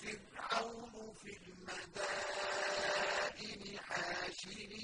فرعون فِي الْمَدَائِنِ حَاشِرِينَ.